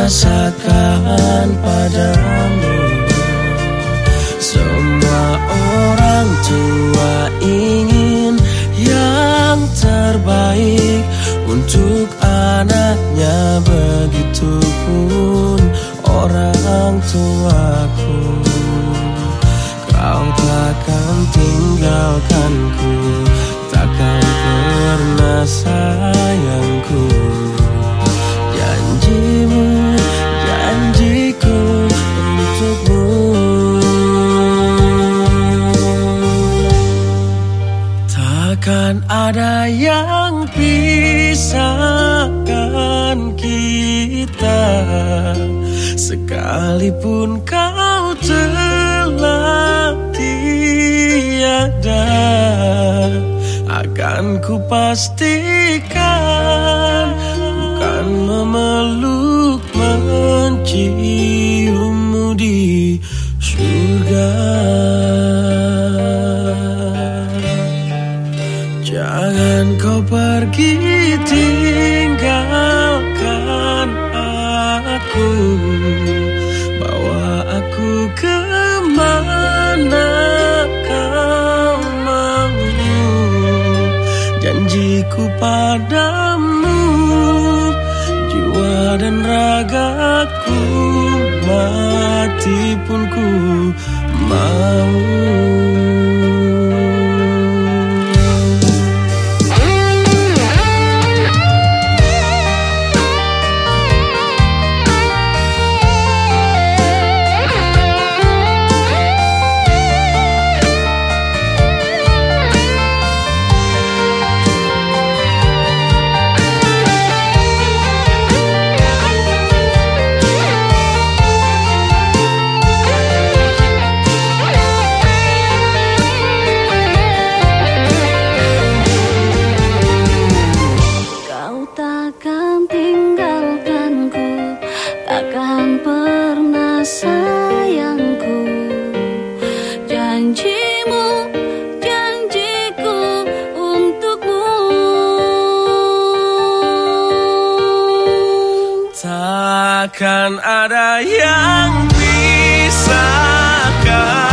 rasakan padamu. Semua orang tua ingin yang terbaik untuk anaknya. Begitupun orang tuaku. Kau takkan tinggalkanku ada yang pisahkan kita. Sekalipun kau telah tiada Akan ku pastikan Jangan kau pergi tinggalkan aku. Bawa aku ke mana janjiku padamu Jiwa dan ragaku mati pun ku mau janjimu janjiku untukmu takkan ada yang bisa kau.